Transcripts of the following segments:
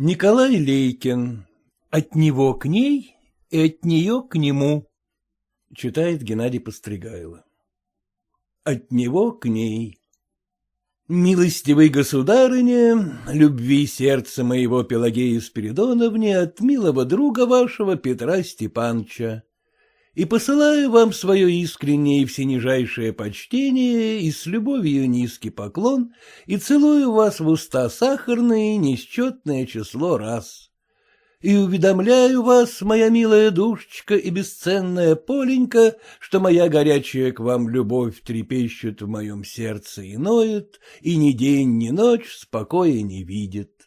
Николай Лейкин. От него к ней и от нее к нему. Читает Геннадий Постригайло. От него к ней. Милостивый государыня, любви сердца моего Пелагеи Спиридоновне от милого друга вашего Петра Степанча и посылаю вам свое искреннее и всенижайшее почтение и с любовью низкий поклон, и целую вас в уста сахарные несчетное число раз. И уведомляю вас, моя милая душечка и бесценная Поленька, что моя горячая к вам любовь трепещет в моем сердце и ноет, и ни день, ни ночь спокоя не видит.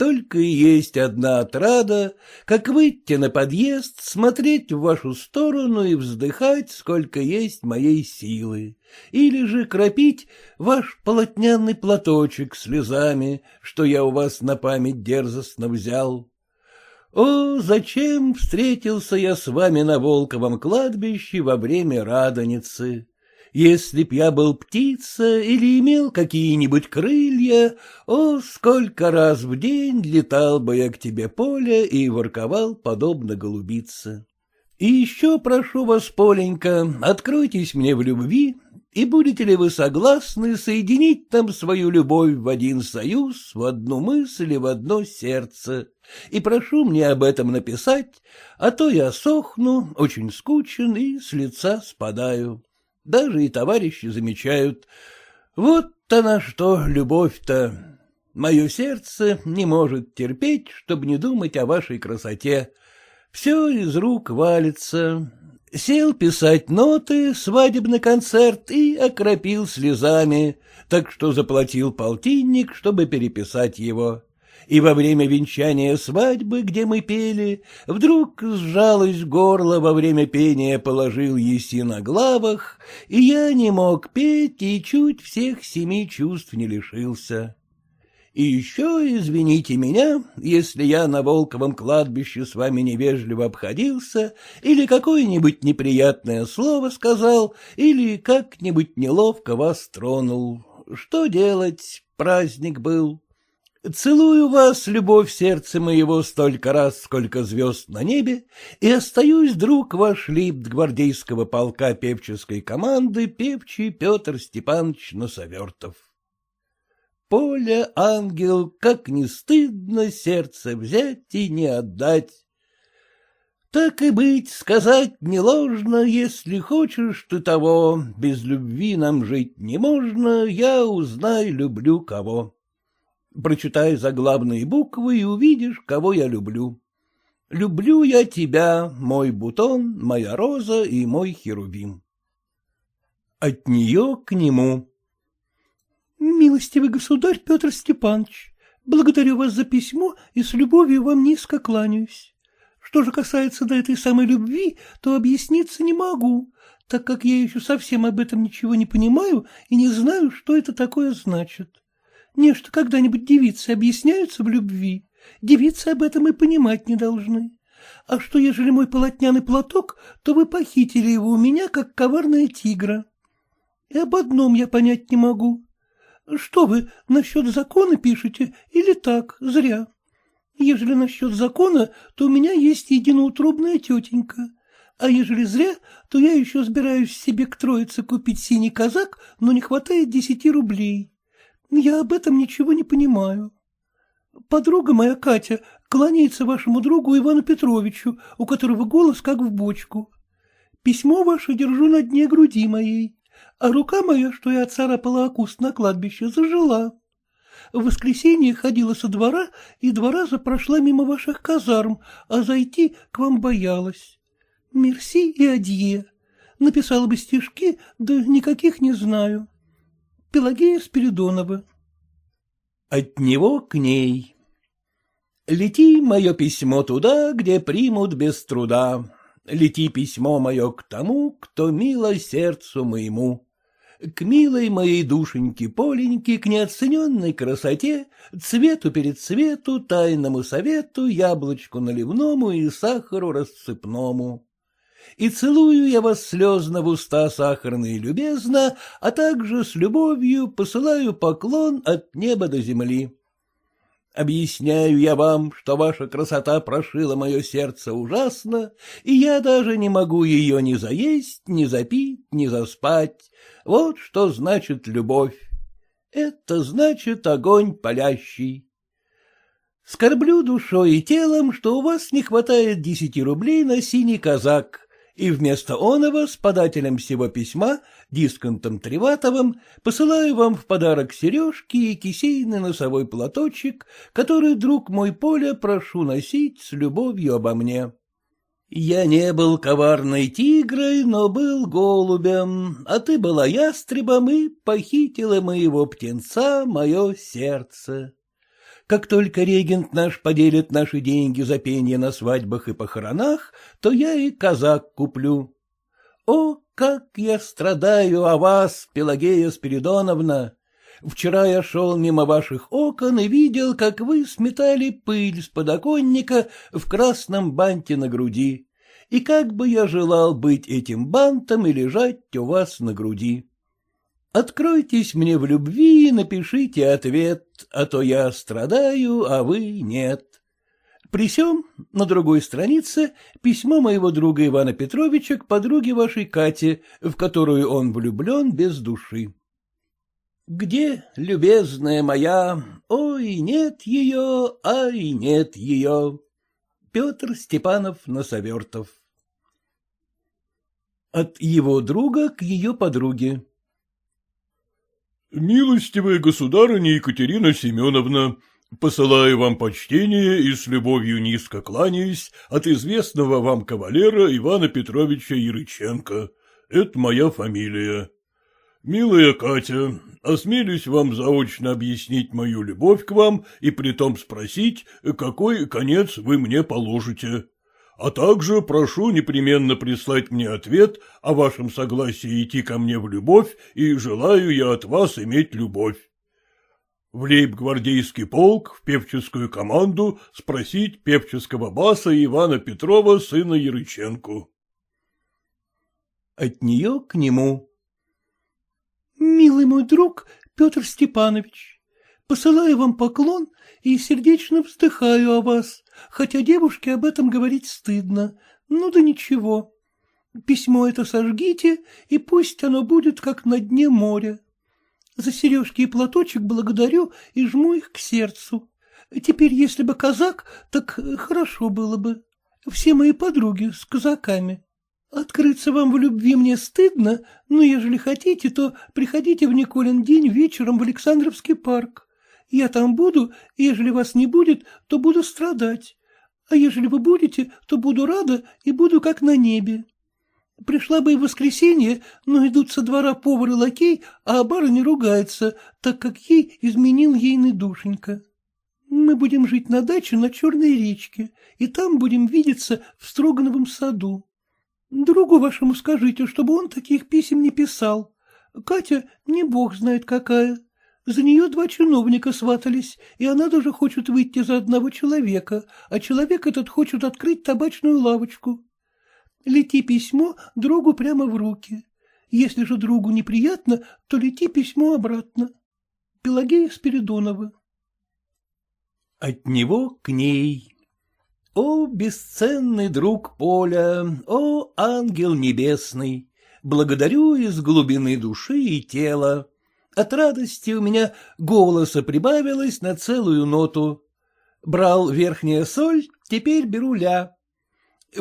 Только и есть одна отрада, как выйти на подъезд, смотреть в вашу сторону и вздыхать, сколько есть моей силы, или же кропить ваш полотняный платочек слезами, что я у вас на память дерзостно взял. О, зачем встретился я с вами на Волковом кладбище во время Радоницы? Если б я был птица или имел какие-нибудь крылья, о, сколько раз в день летал бы я к тебе, Поля, и ворковал, подобно голубице. И еще прошу вас, Поленька, откройтесь мне в любви, и будете ли вы согласны соединить там свою любовь в один союз, в одну мысль и в одно сердце? И прошу мне об этом написать, а то я сохну, очень скучен и с лица спадаю. Даже и товарищи замечают. Вот она что, любовь-то. Мое сердце не может терпеть, чтобы не думать о вашей красоте. Все из рук валится. Сел писать ноты, свадебный концерт и окропил слезами, так что заплатил полтинник, чтобы переписать его и во время венчания свадьбы, где мы пели, вдруг сжалось горло во время пения положил еси на главах, и я не мог петь и чуть всех семи чувств не лишился. И еще извините меня, если я на Волковом кладбище с вами невежливо обходился, или какое-нибудь неприятное слово сказал, или как-нибудь неловко вас тронул. Что делать, праздник был. Целую вас, любовь сердца моего, столько раз, сколько звезд на небе, и остаюсь, друг ваш, липт гвардейского полка певческой команды, певчий Петр Степанович Носовертов. Поля, ангел, как не стыдно сердце взять и не отдать. Так и быть, сказать не ложно, если хочешь ты того, без любви нам жить не можно, я узнай, люблю кого. Прочитай заглавные буквы и увидишь, кого я люблю. Люблю я тебя, мой бутон, моя роза и мой херувим. От нее к нему. Милостивый государь Петр Степанович, благодарю вас за письмо и с любовью вам низко кланяюсь. Что же касается до этой самой любви, то объясниться не могу, так как я еще совсем об этом ничего не понимаю и не знаю, что это такое значит. Нечто когда-нибудь девицы объясняются в любви, девицы об этом и понимать не должны. А что, ежели мой полотняный платок, то вы похитили его у меня, как коварная тигра. И об одном я понять не могу. Что вы, насчет закона пишете или так, зря? Ежели насчет закона, то у меня есть единоутробная тетенька. А ежели зря, то я еще собираюсь себе к троице купить синий казак, но не хватает десяти рублей. Я об этом ничего не понимаю. Подруга моя Катя кланяется вашему другу Ивану Петровичу, у которого голос как в бочку. Письмо ваше держу на дне груди моей, а рука моя, что я отцарапала окуст на кладбище, зажила. В воскресенье ходила со двора и два раза прошла мимо ваших казарм, а зайти к вам боялась. Мерси и адье. Написала бы стишки, да никаких не знаю. Пелагея Спиридонова. От него к ней. Лети, мое письмо, туда, где примут без труда. Лети, письмо мое, к тому, кто мило сердцу моему. К милой моей душеньке Поленьке, к неоцененной красоте, Цвету перед цвету, тайному совету, Яблочку наливному и сахару рассыпному и целую я вас слезно в уста сахарные любезно, а также с любовью посылаю поклон от неба до земли. Объясняю я вам, что ваша красота прошила мое сердце ужасно, и я даже не могу ее ни заесть, ни запить, ни заспать. Вот что значит любовь. Это значит огонь палящий. Скорблю душой и телом, что у вас не хватает десяти рублей на синий казак, и вместо оного с подателем всего письма, дисконтом Треватовым, посылаю вам в подарок сережки и кисейный носовой платочек, который, друг мой Поля, прошу носить с любовью обо мне. Я не был коварной тигрой, но был голубем, а ты была ястребом и похитила моего птенца, мое сердце. Как только регент наш поделит наши деньги за пение на свадьбах и похоронах, то я и казак куплю. О, как я страдаю о вас, Пелагея Спиридоновна! Вчера я шел мимо ваших окон и видел, как вы сметали пыль с подоконника в красном банте на груди. И как бы я желал быть этим бантом и лежать у вас на груди. Откройтесь мне в любви и напишите ответ, а то я страдаю, а вы нет. При сём на другой странице письмо моего друга Ивана Петровича к подруге вашей Кате, в которую он влюблен без души. Где, любезная моя, ой, нет ее, ай, нет ее. Петр Степанов Носовертов От его друга к ее подруге Милостивая государыня Екатерина Семеновна, посылаю вам почтение и с любовью низко кланяюсь от известного вам кавалера Ивана Петровича Ярыченко. Это моя фамилия. Милая Катя, осмелюсь вам заочно объяснить мою любовь к вам и притом спросить, какой конец вы мне положите а также прошу непременно прислать мне ответ о вашем согласии идти ко мне в любовь, и желаю я от вас иметь любовь. В лейб-гвардейский полк, в певческую команду спросить певческого баса Ивана Петрова, сына Ярыченко. От нее к нему. Милый мой друг Петр Степанович, посылаю вам поклон и сердечно вздыхаю о вас, хотя девушке об этом говорить стыдно. Ну да ничего. Письмо это сожгите, и пусть оно будет как на дне моря. За сережки и платочек благодарю и жму их к сердцу. Теперь, если бы казак, так хорошо было бы. Все мои подруги с казаками. Открыться вам в любви мне стыдно, но ежели хотите, то приходите в Николин день вечером в Александровский парк. Я там буду, ежели вас не будет, то буду страдать. А ежели вы будете, то буду рада и буду как на небе. Пришла бы и в воскресенье, но идут со двора повар и лакей, а барыня ругается, так как ей изменил ейный душенька. Мы будем жить на даче на Черной речке, и там будем видеться в Строгановом саду. Другу вашему скажите, чтобы он таких писем не писал. Катя не бог знает какая. За нее два чиновника сватались, и она даже хочет выйти за одного человека, а человек этот хочет открыть табачную лавочку. Лети письмо другу прямо в руки. Если же другу неприятно, то лети письмо обратно. Пелагея Спиридонова. От него к ней. О, бесценный друг Поля, о, ангел небесный! Благодарю из глубины души и тела. От радости у меня голоса прибавилось на целую ноту. Брал верхняя соль, теперь беру ля.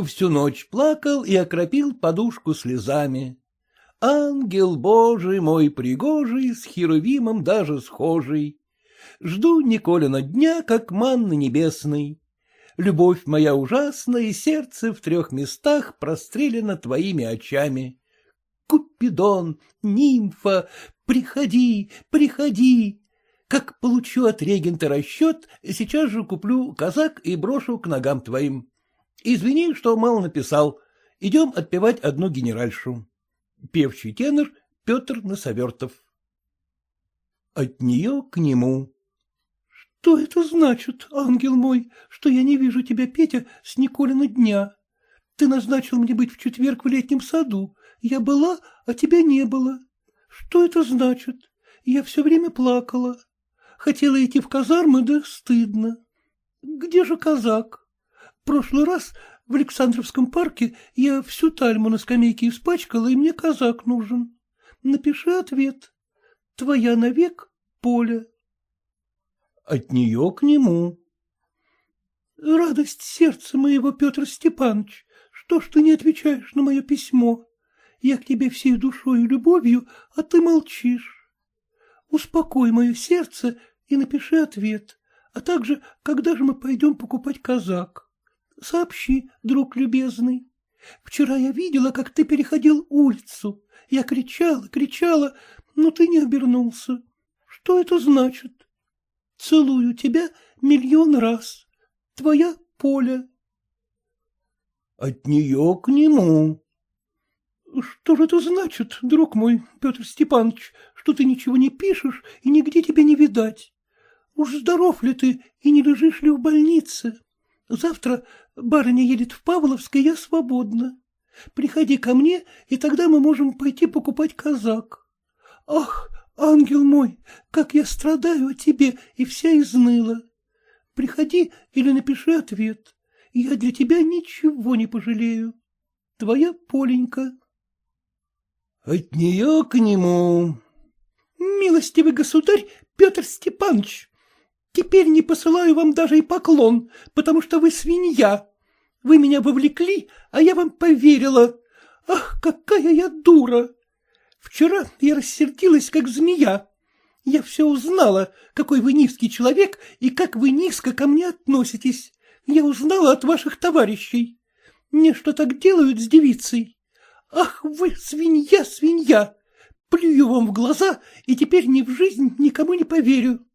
Всю ночь плакал и окропил подушку слезами. Ангел Божий мой пригожий, с Херувимом даже схожий. Жду Николина дня, как манны небесный. Любовь моя ужасна, и сердце в трех местах прострелено твоими очами. Купидон, нимфа, Приходи, приходи. Как получу от регента расчет, сейчас же куплю казак и брошу к ногам твоим. Извини, что мало написал. Идем отпевать одну генеральшу. Певчий тенор Петр Носовертов. От нее к нему. — Что это значит, ангел мой, что я не вижу тебя, Петя, с Николина дня? Ты назначил мне быть в четверг в летнем саду. Я была, а тебя не было. Что это значит? Я все время плакала. хотела идти в казармы, да стыдно. Где же казак? прошлый раз в Александровском парке я всю тальму на скамейке испачкала, и мне казак нужен. Напиши ответ. Твоя навек, Поля. От нее к нему. Радость сердца моего, Петр Степанович, что ж ты не отвечаешь на мое письмо? Я к тебе всей душой и любовью, а ты молчишь. Успокой мое сердце и напиши ответ, а также, когда же мы пойдем покупать казак. Сообщи, друг любезный. Вчера я видела, как ты переходил улицу. Я кричала, кричала, но ты не обернулся. Что это значит? Целую тебя миллион раз. Твоя Поля. От нее к нему. Что же это значит, друг мой, Петр Степанович, что ты ничего не пишешь и нигде тебя не видать? Уж здоров ли ты и не лежишь ли в больнице? Завтра барыня едет в Павловск, и я свободна. Приходи ко мне, и тогда мы можем пойти покупать казак. Ах, ангел мой, как я страдаю о тебе и вся изныла. Приходи или напиши ответ. Я для тебя ничего не пожалею. Твоя Поленька. От нее к нему. Милостивый государь Петр Степанович, теперь не посылаю вам даже и поклон, потому что вы свинья. Вы меня вовлекли, а я вам поверила. Ах, какая я дура! Вчера я рассердилась, как змея. Я все узнала, какой вы низкий человек и как вы низко ко мне относитесь. Я узнала от ваших товарищей. Мне что так делают с девицей? Ах, вы свинья, свинья! Плюю вам в глаза и теперь ни в жизнь никому не поверю.